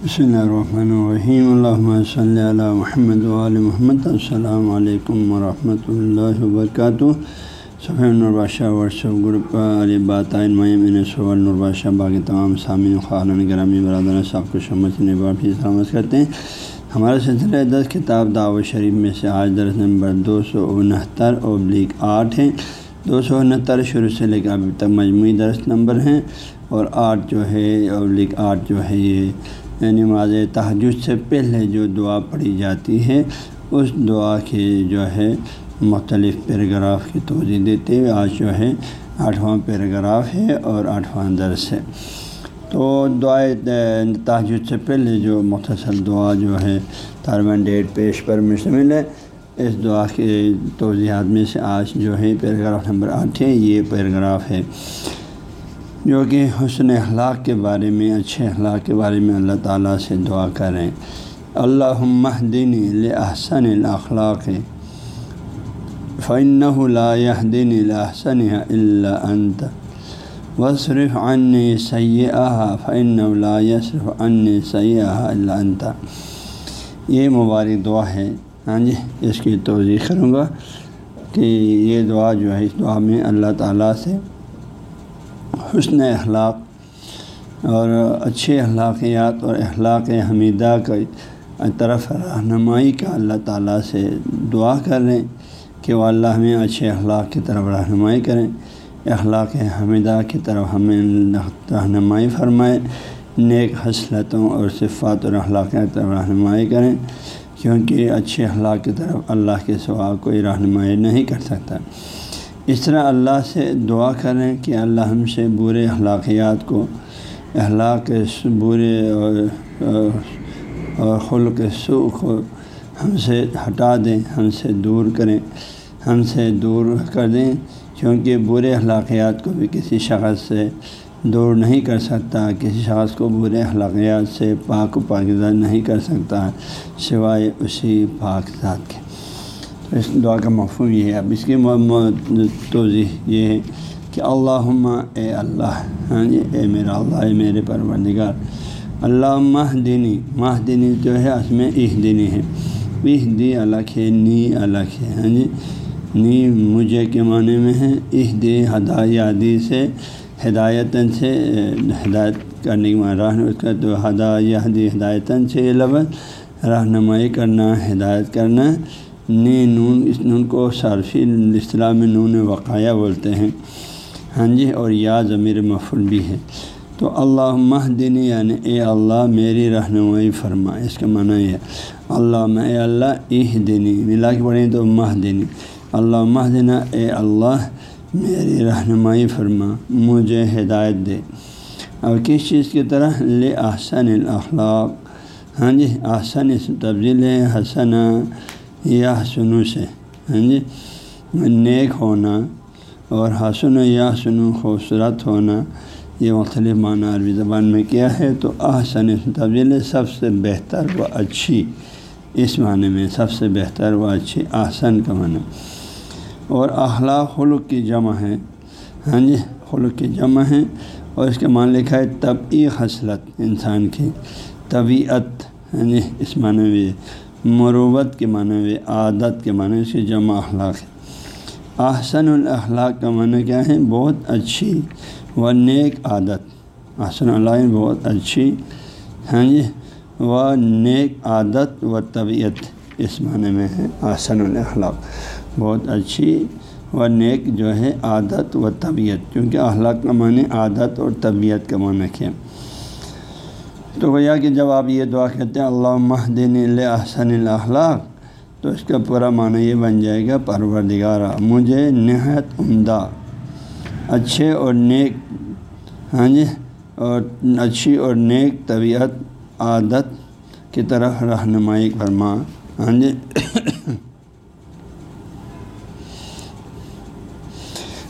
بسم اللہ الرحمن الرحیم اللہ صلی اللہ محمد علیہ محمد السلام علیکم ورحمۃ اللہ وبرکاتہ سفید نرباشہ ورثہ گروپ علی باتائن میم صور نرباشہ باقی تمام سامعین خالن گرامی برادر صاحب کو سمجھنے بھی سلامت کرتے ہیں ہمارا سلسلہ دس کتاب دعوت شریف میں سے آج درس نمبر دو سو انہتر ابلیغ آٹھ ہیں دو سو انہتر شروع سے لے کر ابھی تک مجموعی درس نمبر ہیں اور آٹھ جو ہے ابلیغ آٹھ جو ہے یہ یعنی نماز تحجد سے پہلے جو دعا پڑھی جاتی ہے، اس دعا کی جو ہے مختلف پیراگراف کی توجہ دیتے ہوئے آج جو ہے آٹھواں پیراگراف ہے اور آٹھواں درس ہے۔ تو دعائے تحجد سے پہلے جو مختصر دعا جو ہے تارمن ڈیٹ پیش پر مشتمل ہے، اس دعا کے توضیحات میں سے آج جو ہے پیراگراف نمبر آٹھ ہے، یہ پیراگراف ہے۔ جو کہ حسن اخلاق کے بارے میں، اچھے اخلاق کے بارے میں اللہ تعالیٰ سے دعا کریں۔ اللہ دین احسن الاخلاق فن لا دین الحسن اللہ انت۔ وصرف عن سیاح فن صرف ان سیاح اللہ انت۔ یہ مبارک دعا ہے۔ ہاں جی اس کی توضیع کروں گا کہ یہ دعا جو ہے، اس دعا میں اللہ تعالیٰ سے حسن اخلاق اور اچھے اخلاقیات اور اخلاق حمیدہ کا طرف رہنمائی کا اللہ تعالیٰ سے دعا کر رہے ہیں کہ وہ اللہ ہمیں اچھے اخلاق کی طرف رہنمائی کریں، اخلاق حمیدہ کی طرف ہمیں رہنمائی فرمائے، نیک حصلتوں اور صفات اور اخلاق کی طرف رہنمائی کریں، کیونکہ اچھے اخلاق کی طرف اللہ کے سوا کوئی رہنمائی نہیں کر سکتا۔ اس طرح اللہ سے دعا کریں کہ اللہ ہم سے برے اخلاقیات کو اخلاق برے اور خلق سو کو ہم سے ہٹا دیں، ہم سے دور کریں، ہم سے دور کر دیں کیونکہ برے اخلاقیات کو بھی کسی شخص سے دور نہیں کر سکتا، کسی شخص کو برے اخلاقیات سے پاک و پاکزاد نہیں کر سکتا، سوائے اسی پاک ذات کے۔ اس دعا کا مفہوم یہ ہے۔ اب اس کی توضیح یہ ہے کہ اللہ اے اللہ ہاں جی اے میرا اللہ، اے میرے پروردگار۔ اللہ ماہ دینی ماہ دینی جو ہے، اس میں اہ دینی ہے۔ اہ دی الگ ہے، نی الگ ہے ہاں جی۔ نی مجھے کے معنی میں ہے اہ دی ہدایادی سے، ہدایتاً سے، ہدایت کرنے کے معنی راہ اس کا تو ہدا دی ہدایتاً سے یہ لفظ، رہنمائی کرنا، ہدایت کرنا۔ نی نون، اس نون کو صارفی اصطلاح میں نون وقایہ بولتے ہیں۔ ہاں جی اور یا ضمیر مفول بھی ہے۔ تو اللہ مہدنی یعنی اے اللہ، میری رہنمائی فرما۔ اس کا معنی یہ اللہ اے اللہ اہ دینی ملا کے پڑھیں تو مہدنی۔ اللہ مہدنا اے اللہ، میری رہنمائی فرما۔ مجھے ہدایت دے۔ اور کس چیز کی طرح؟ لے احسن الاخلاق ہاں جی احسن اس تبدیل حسن یا حسنو سے ہاں جی؟ نیک ہونا اور حسن و یا حسن خوبصورت ہونا، یہ مختلف معنی عربی زبان میں کیا ہے؟ تو احسن تبدیل سب سے بہتر و اچھی، اس معنی میں سب سے بہتر و اچھی احسن کا معنی۔ اور اخلاق خلق کی جمع ہے ہاں جی؟ خلق کی جمع ہے اور اس کے معنی لکھا ہے طبعی خصلت انسان کی، طبیعت ہاں جی؟ اس معنی میں مروبت کے معنی ہوئے عادت کے معنی سے جمع اخلاق ہے احسن الاخلاق کا معنی کیا ہے؟ بہت اچھی و نیک عادت۔ احسن اللہ یعنی بہت اچھی ہاں جی و نیک عادت و طبیعت اس معنی میں ہے، احسن الاخلاق۔ بہت اچھی و نیک جو ہے، عادت و طبیعت۔ کیونکہ اخلاق کا معنی عادت اور طبیعت کا معنی کیا۔ تو گویا کہ جب آپ یہ دعا کہتے ہیں اللہ مہدین احسن الاخلاق تو اس کا پورا معنی یہ بن جائے گا، پروردگارہ، مجھے نہایت عمدہ، اچھے اور نیک ہاں جی اور اچھی اور نیک طبیعت، عادت کی طرف رہنمائی فرما ہاں جی۔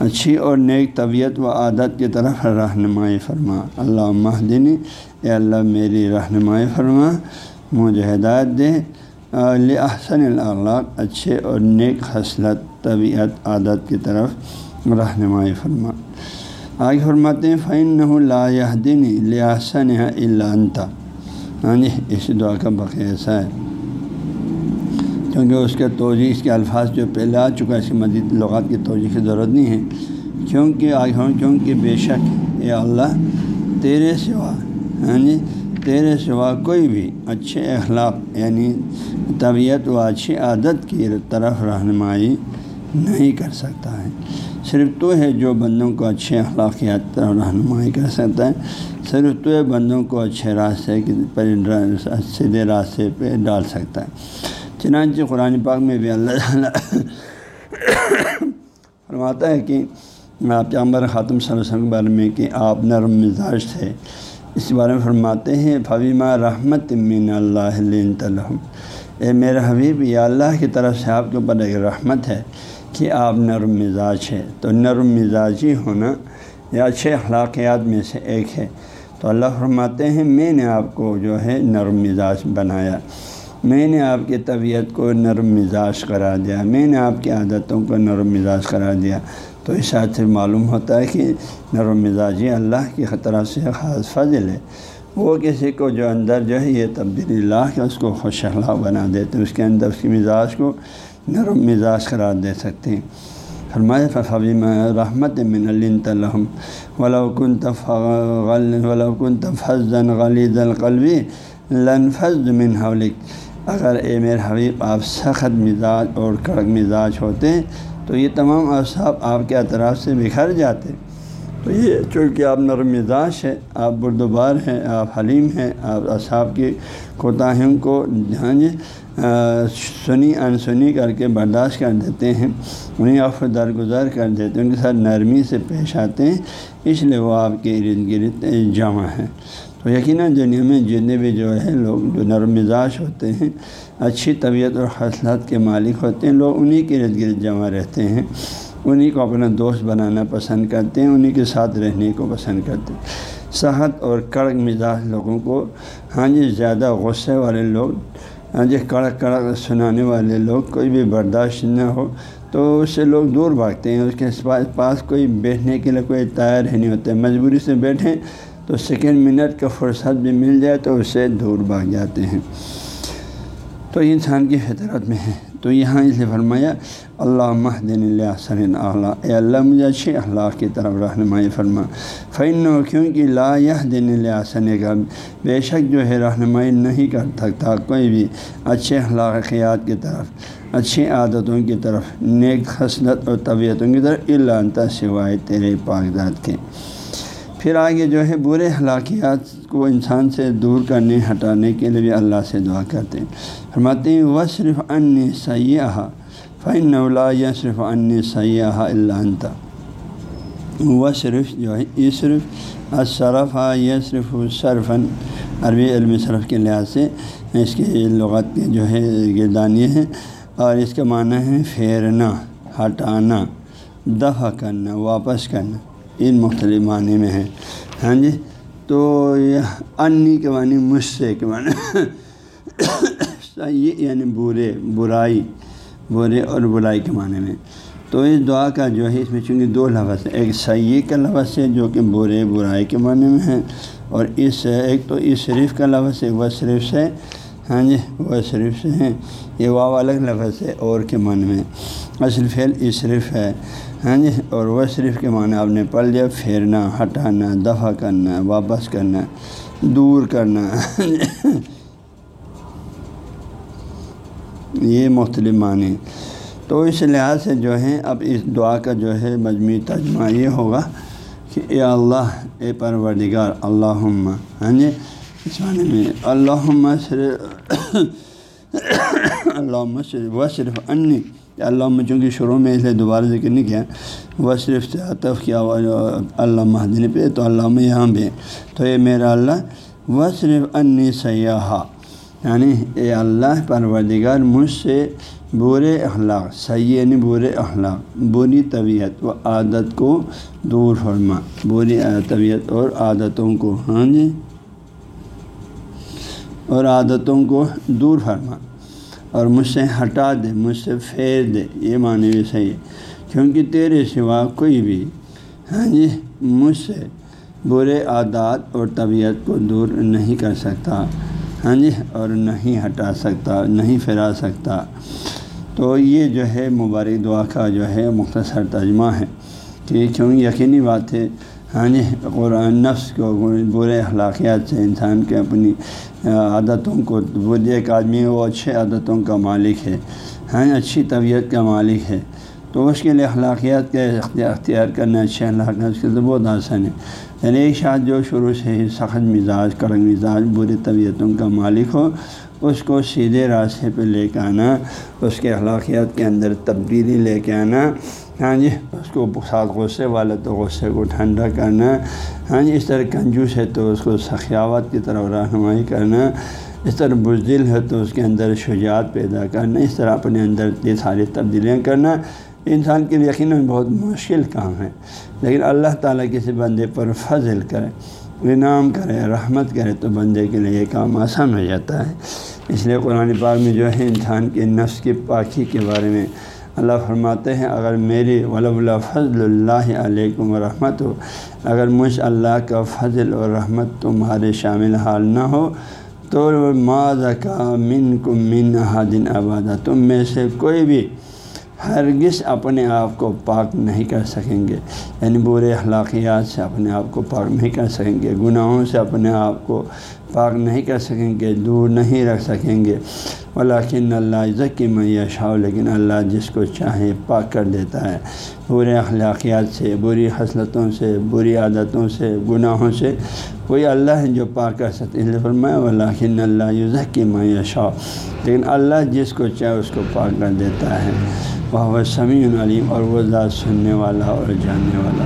اچھی اور نیک طبیعت و عادت کی طرف رہنمائی فرما اللہ مہدنی اے اللہ میری رہنمائی فرما، مجھے ہدایت دے۔ احسن الاخلاق، اچھے اور نیک حسلت طبیعت، عادت کی طرف رہنمائی فرما۔ آگے فرماتے ہیں فعن لا دینی لحسن اللہ انتا ہاں جی اس دعا کا بقیہ ایسا ہے۔ کیونکہ اس کے توجہ، اس کے الفاظ جو پہلے آ چکا ہے، اس کی مزید لغات کی توجہ کی ضرورت نہیں ہے۔ کیونکہ آگے ہوں کیونکہ بے شک، اے اللہ، تیرے سوا ہاں جی تیرے سوا کوئی بھی اچھے اخلاق یعنی طبیعت و اچھی عادت کی طرف رہنمائی نہیں کر سکتا ہے۔ صرف تو ہے جو بندوں کو اچھے اخلاقیات طرف رہنمائی کر سکتا ہے۔ صرف تو ہے بندوں کو اچھے راستے پر سیدھے راستے پہ ڈال سکتا ہے۔ چنانچہ قرآن پاک میں بھی اللہ تعالیٰ فرماتا ہے کہ آپ چامبر خاتم صلی اللہ علیہ وسلم کے بارے میں کہ آپ نرم مزاج تھے۔ اس بارے میں فرماتے ہیں فویمہ رحمت من اللہ تلحم اے میرے حبیب یا اللہ کی طرف سے آپ کے اوپر ایک رحمت ہے کہ آپ نرم مزاج ہے تو نرم مزاجی ہونا یا اچھے اخلاقیات میں سے ایک ہے۔ تو اللہ فرماتے ہیں، میں نے آپ کو جو ہے نرم مزاج بنایا۔ میں نے آپ کی طبیعت کو نرم مزاج کرا دیا۔ میں نے آپ کی عادتوں کو نرم مزاج کرا دیا۔ تو اس حد سے معلوم ہوتا ہے کہ نرم مزاجی اللہ کی خطرہ سے خاص فضل ہے۔ وہ کسی کو جو اندر جو ہے یہ تبدیلی اللہ کے اس کو خوش اخلاق بنا دیتے اس کے اندر اس کی مزاج کو نرم مزاج قرار دے سکتے ہیں۔ فرمائے فبیم رحمت من الحم ولاکن ولاکن تفظن غلیظ القلبی لنفظ من حولک اگر اے میرے حبیب، آپ سخت مزاج اور کڑک مزاج ہوتے تو یہ تمام اصحاب آپ کے اطراف سے بکھر جاتے تو یہ چونکہ آپ نرم مزاج ہے آپ بردبار ہیں، آپ حلیم ہیں، آپ اصحاب کی کوتاہیوں کو جھانجیں سنی، انسنی کر کے برداشت کر دیتے ہیں، انہیں آپ درگزر کر دیتے ہیں، ان کے ساتھ نرمی سے پیش آتے ہیں، اس لیے وہ آپ کے ارد گرد جمع ہیں۔ تو یقیناً دنیا میں جتنے بھی جو ہے لوگ جو نرم مزاج ہوتے ہیں، اچھی طبیعت اور حاصلات کے مالک ہوتے ہیں، لوگ انہی کے ارد گرد جمع رہتے ہیں۔ انہی کو اپنا دوست بنانا پسند کرتے ہیں، انہی کے ساتھ رہنے کو پسند کرتے ہیں۔ صحت اور کڑک مزاج لوگوں کو ہاں جی زیادہ غصے والے لوگ ہاں جی کڑک کڑک سنانے والے لوگ کوئی بھی برداشت نہ ہو، تو اس سے لوگ دور بھاگتے ہیں، اس کے پاس کوئی بیٹھنے کے لیے کوئی تیار ہی نہیں ہوتے مجبوری سے بیٹھیں تو سیکنڈ منٹ کا فرصت بھی مل جائے تو اس سے دور بھاگ جاتے ہیں۔ تو انسان کی فطرت میں ہے تو یہاں اسے فرمایا اللہ مہدن اللہ سن اعلیٰ. اے اللہ، مجھے اچھے اخلاق کی طرف رہنمائی فرما۔ فن کیونکہ لا یہ دن اللہ کا بے شک جو ہے رہنمائی نہیں کر سکتا کوئی بھی اچھے اخلاقیات کی طرف، اچھی عادتوں کی طرف، نیک خصلت اور طبیعتوں کی طرف اللہ سوائے تیرے پاکدات کے۔ پھر آگے جو ہے برے اخلاقیات کو انسان سے دور کرنے، ہٹانے کے لیے بھی اللہ سے دعا کرتے ہیں۔ فرماتے ہیں وہ صرف ان سیاح فن اولا یا صرف ان سیاح اللہ انتا وہ صرف جو ہے یہ صرف اصرف یہ صرف صرفن عربی علم صرف کے لحاظ سے اس کے لغت کے جو ہے گردانی ہے اور اس کا معنی ہے، پھیرنا، ہٹانا، دفع کرنا، واپس کرنا۔ ان مختلف معنی میں ہے ہاں جی؟ تو یہ انی کے معنی مجھ سے کے معنی یہ یعنی برے، برائی، برے اور برائی کے معنی میں۔ تو اس دعا کا جو ہے اس میں چونکہ دو لفظ ہے ایک سیے کا لفظ ہے جو کہ برے، برائی کے معنی میں ہے اور اس ایک تو اس شریف کا لفظ ہے، وہ شریف سے ہاں جی؟ وہ شریف سے ہیں۔ یہ واو الگ لفظ ہے، اور کے معنی میں۔ اصل فعل اس شریف ہے۔ ہاں جی اور وہ صرف کے معنی آپ نے پڑھ لیا، پھیرنا، ہٹانا، دفع کرنا، واپس کرنا، دور کرنا۔ یہ مختلف معنی تو اس لحاظ سے جو ہے، اب اس دعا کا جو ہے مجموعی ترجمہ یہ ہوگا کہ اے اللہ، اے پروردگار اللہ ہاں جی اس معنی میں اللہ صرف اللہ صرف، وہ صرف انی۔ اللہ چونکہ شروع میں اس لیے دوبارہ ذکر نہیں کیا، وہ صرف عطف کیا اللہ مہدنی پہ، تو اللہ یہاں بھی۔ تو یہ میرا اللہ، وہ صرف انی سیاح یعنی اے اللہ پروردگار، مجھ سے برے اخلاق سیاح یعنی برے اخلاق، بری طبیعت و عادت کو دور فرما۔ بری طبیعت اور عادتوں کو ہاں جی اور عادتوں کو دور فرما۔ اور مجھ سے ہٹا دے، مجھ سے پھیر دے۔ یہ معنی بھی صحیح ہے۔ کیونکہ تیرے سوا کوئی بھی ہاں جی مجھ سے برے عادات اور طبیعت کو دور نہیں کر سکتا ہاں جی اور نہیں ہٹا سکتا، نہیں پھیرا سکتا۔ تو یہ جو ہے مبارک دعا کا جو ہے مختصر ترجمہ ہے کہ کیوں یقینی بات ہے ہاں جی قرآن نفس کو برے اخلاقیات سے انسان کے اپنی عادتوں کو ایک آدمی وہ اچھے عادتوں کا مالک ہے ہاں اچھی طبیعت کا مالک ہے۔ تو اس کے لیے اخلاقیات کے اختیار کرنا اچھے اخلاقیات اس کے لیے بہت آسان ہے۔ یعنی ایک شاد جو شروع سے ہی سخت مزاج کڑک مزاج، بری طبیعتوں کا مالک ہو، اس کو سیدھے راستے پہ لے کے آنا، اس کے اخلاقیات کے اندر تبدیلی لے کے آنا ہاں جی اس کو ساتھ غصے والا تو غصے کو ٹھنڈا کرنا ہاں جی اس طرح کنجوس ہے تو اس کو سخیاوت کی طرف رہنمائی کرنا اس طرح بزدل ہے تو اس کے اندر شجاعت پیدا کرنا اس طرح اپنے اندر یہ ساری تبدیلیاں کرنا انسان کے لیے یقیناً بہت مشکل کام ہے۔ لیکن اللہ تعالیٰ کسی بندے پر فضل کرے، انعام کرے، رحمت کرے تو بندے کے لیے یہ کام آسان ہو جاتا ہے۔ اس لیے قرآن پاک میں جو ہے انسان کے نفس کی پاکی کے بارے میں اللہ فرماتے ہیں، اگر میری ولا فضل اللہ علیکم و رحمت ہو، اگر مجھ اللہ کا فضل و رحمت تمہارے شامل حال نہ ہو، تو ماض کا من کم من حادن آبادہ تم میں سے کوئی بھی ہرگز اپنے آپ کو پاک نہیں کر سکیں گے۔ یعنی برے اخلاقیات سے اپنے آپ کو پاک نہیں کر سکیں گے، گناہوں سے اپنے آپ کو پاک نہیں کر سکیں گے، دور نہیں رکھ سکیں گے۔ ولاکن اللہ ذکی میں شاؤ لیکن اللہ جس کو چاہے پاک کر دیتا ہے۔ برے اخلاقیات سے، بری حصلتوں سے، بری عادتوں سے، گناہوں سے کوئی اللہ ہے جو پاک کر سکتے ہیں فرمایا ولاکن اللہ ذکی میں شاؤ لیکن اللہ جس کو چاہے اس کو پاک کر دیتا ہے۔ وہ سمیع علیم، اور وہ ذات سننے والا اور جاننے والا۔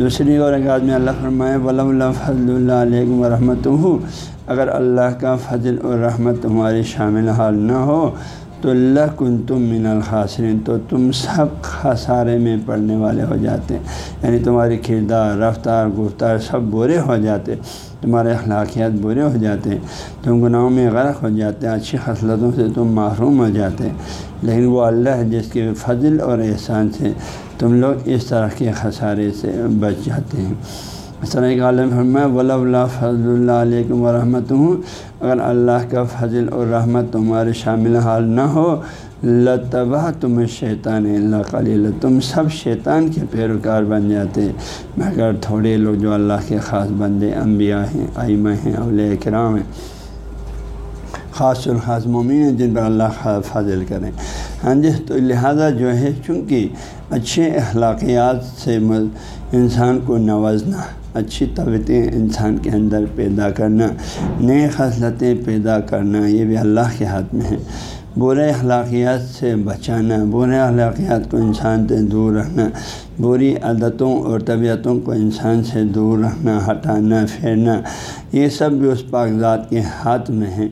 دوسری اور ایک آدمی اللہ فرمائے ولم اللہ فضل اللہ علیہ و رحمۃ ہوں اگر اللہ کا فضل اور رحمت تمہاری شامل حال نہ ہو، تو اللہ کن تم من الخاصرین تو تم سب خسارے میں پڑھنے والے ہو جاتے یعنی تمہاری کردار، رفتار، گفتار سب برے ہو جاتے۔ تمہارے اخلاقیات برے ہو جاتے تم گناہوں میں غرق ہو جاتے اچھی خصلتوں سے تم محروم ہو جاتے لیکن وہ اللہ جس کے فضل اور احسان سے تم لوگ اس طرح کے خسارے سے بچ جاتے ہیں۔ اس عالم فرمایا ولا اللہ فضل اللہ علیکم ورحمۃ ہوں اگر اللہ کا فضل اور رحمت تمہارے شامل حال نہ ہو لتبہ تم شیطان اللہ قلیل۔ تم سب شیطان کے پیروکار بن جاتے مگر تھوڑے لوگ جو اللہ کے خاص بندے، انبیاء ہیں آئمہ ہیں اول کرام ہیں، خاص الخاص مومن ہیں، جن پر اللہ فضل کریں۔ ہاں جی تو لہٰذا جو ہے، چونکہ اچھے اخلاقیات سے انسان کو نوازنا، اچھی طبیعتیں انسان کے اندر پیدا کرنا، نئے خصلتیں پیدا کرنا، یہ بھی اللہ کے ہاتھ میں ہے۔ برے اخلاقیات سے بچانا، برے اخلاقیات کو انسان سے دور رکھنا، بری عادتوں اور طبیعتوں کو انسان سے دور رکھنا، ہٹانا، پھیرنا، یہ سب بھی اس ذات کے ہاتھ میں ہیں۔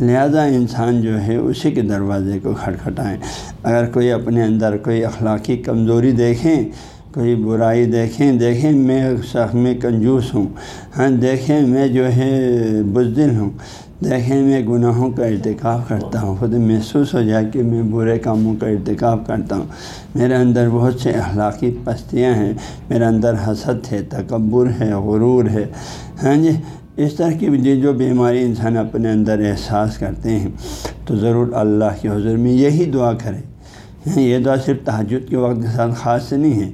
لہذا انسان جو ہے اسی کے دروازے کو کھٹکھٹائیں۔ اگر کوئی اپنے اندر کوئی اخلاقی کمزوری دیکھیں، کوئی برائی دیکھیں دیکھیں میں شخص، میں کنجوس ہوں۔ ہاں دیکھیں میں جو ہے بزدل ہوں۔ دیکھیں میں گناہوں کا ارتکاب کرتا ہوں۔ خود محسوس ہو جائے کہ میں برے کاموں کا ارتکاب کرتا ہوں۔ میرے اندر بہت سے اخلاقی پستیاں ہیں۔ میرے اندر حسد ہے، تکبر ہے، غرور ہے۔ ہاں جی اس طرح کی جو بیماری انسان اپنے اندر احساس کرتے ہیں، تو ضرور اللہ کے حضور میں یہی دعا کرے ہاں، یہ دعا صرف تحجد کے وقت کے ساتھ خاص نہیں ہے۔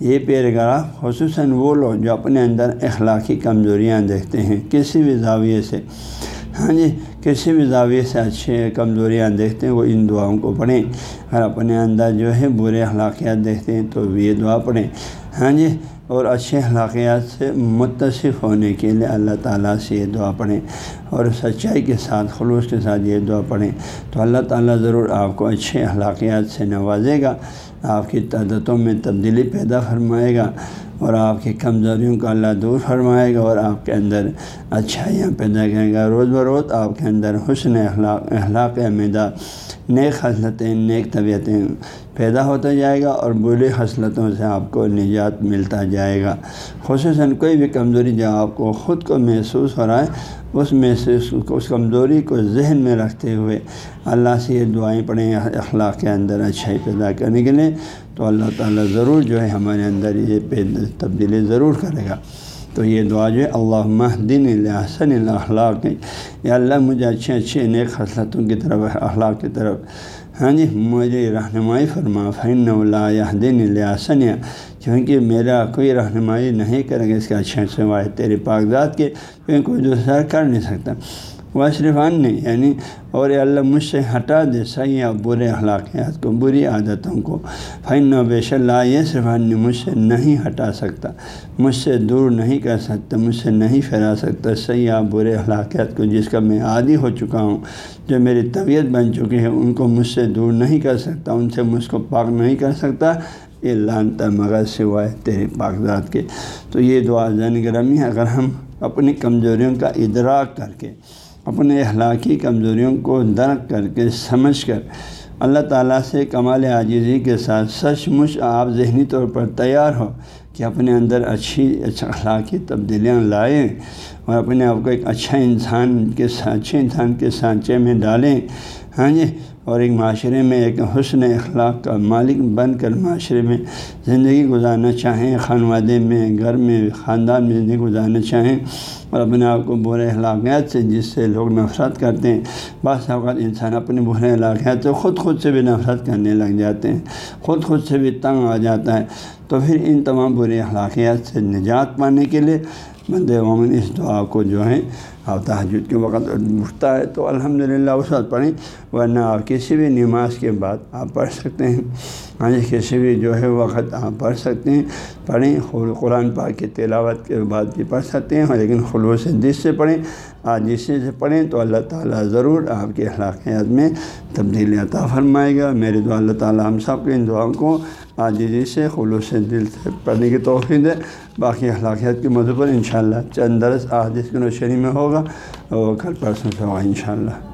یہ پیراگراف خصوصاً وہ لوگ جو اپنے اندر اخلاقی کمزوریاں دیکھتے ہیں، کسی بھی زاویے سے۔ ہاں جی کسی بھی زاویے سے اچھے کمزوریاں دیکھتے ہیں، وہ ان دعاؤں کو پڑھیں۔ اگر اپنے اندر جو ہے برے اخلاقیات دیکھتے ہیں، تو یہ دعا پڑھیں۔ ہاں جی اور اچھے اخلاقیات سے متصف ہونے کے لیے اللہ تعالیٰ سے یہ دعا پڑھیں اور سچائی کے ساتھ، خلوص کے ساتھ یہ دعا پڑھیں۔ تو اللہ تعالیٰ ضرور آپ کو اچھے اخلاقیات سے نوازے گا، آپ کی تعدتوں میں تبدیلی پیدا فرمائے گا اور آپ کی کمزوریوں کا اللہ دور فرمائے گا اور آپ کے اندر اچھائیاں پیدا کرے گا۔ روز بروز آپ کے اندر حسن اخلاق اخلاق امیدہ نیک خصلتیں نیک طبیعتیں پیدا ہوتا جائے گا اور بری خصلتوں سے آپ کو نجات ملتا جائے گا۔ خصوصاً کوئی بھی کمزوری جو آپ کو خود کو محسوس ہو رہا ہے، اس محسوس اس کمزوری کو ذہن میں رکھتے ہوئے اللہ سے یہ دعائیں پڑھیں، اخلاق کے اندر اچھائی پیدا کرنے کے لیے، تو اللہ تعالیٰ ضرور جو ہے ہمارے اندر یہ تبدیلی ضرور کرے گا۔ تو یہ دعا جو ہے اللہ مہدن الحسن الاخلاق۔ یا اللہ، مجھے اچھے اچھے نیک خصلتوں کی طرف، اخلاق کی طرف۔ ہاں جی مجھے رہنمائی فرما فن اللہ دن الحسن کیونکہ میرا کوئی رہنمائی نہیں کرے گا اس کا اچھے اچھے واحد تیرے کاغذات کے، کیونکہ کوئی دوسرا کر نہیں سکتا۔ وہ صرفان نہیں یعنی اور اللہ مجھ سے ہٹا دے صحیح یا برے اخلاقیات کو، بری عادتوں کو۔ فن و بیش اللہ یہ صرفان نے مجھ سے نہیں ہٹا سکتا۔ مجھ سے دور نہیں کر سکتا، مجھ سے نہیں پھیلا سکتا صحیح یا برے اخلاقیات کو، جس کا میں عادی ہو چکا ہوں۔ جو میری طبیعت بن چکی ہے، ان کو مجھ سے دور نہیں کر سکتا، ان سے مجھ کو پاک نہیں کر سکتا۔ یہ لانتا مغز سوائے تیرے کاغذات کے۔ تو یہ دعا زین گرمی اگر ہم اپنی کمزوریوں کا ادراک کر کے اپنے اخلاقی کمزوریوں کو درک کر کے سمجھ کر اللہ تعالیٰ سے کمال عاجزی کے ساتھ سچ مچ آپ ذہنی طور پر تیار ہو۔ کہ اپنے اندر اچھی اچھا اخلاقی تبدیلیاں لائیں اور اپنے آپ کو ایک اچھا انسان کے اچھے انسان کے سانچے میں ڈالیں۔ ہاں جی؟ اور ایک معاشرے میں ایک حسن اخلاق کا مالک بن کر معاشرے میں زندگی گزارنا چاہیں خانوادے میں، گھر میں، خاندان میں زندگی گزارنا چاہیں اور اپنے آپ کو برے علاقیات سے، جس سے لوگ نفرت کرتے ہیں۔ بعض اوقات انسان اپنے برے علاقیات سے خود خود سے بھی نفرت کرنے لگ جاتے ہیں۔ خود خود سے بھی تنگ آ جاتا ہے۔ تو پھر ان تمام برے اخلاقیات سے نجات پانے کے لیے بند عموماً اس دعا کو جو ہے اور تحجد کے وقت اٹھتا ہے تو الحمد للہ اس وقت پڑھیں، ورنہ آپ کسی بھی نماز کے بعد آپ پڑھ سکتے ہیں۔ ہاں جی کسی بھی جو ہے وقت آپ پڑھ سکتے ہیں۔ پڑھیں قرآن پاک کی تلاوت کے بعد بھی پڑھ سکتے ہیں، لیکن خلوص دس سے پڑھیں۔ آج سے پڑھیں تو اللہ تعالیٰ ضرور آپ کے اخلاقیات میں تبدیلی عطا فرمائے گا۔ میرے دعا، اللہ تعالیٰ ہم سب کے ان دعاؤں کو آج سے خلوص دل سے پڑھنے کی توفیق ہے باقی اخلاقیات کے موضوع پر ان شاء اللہ چند درس، احادیث کی نوشری میں ہوگا اور کل پرسوں سے ہوگا ان شاء اللہ